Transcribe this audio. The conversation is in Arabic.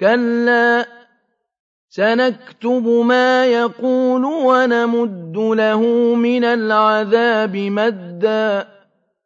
كَلَّا سَنَكْتُبُ مَا يَقُولُ وَنَمُدُّ لَهُ مِنَ الْعَذَابِ مَدًّا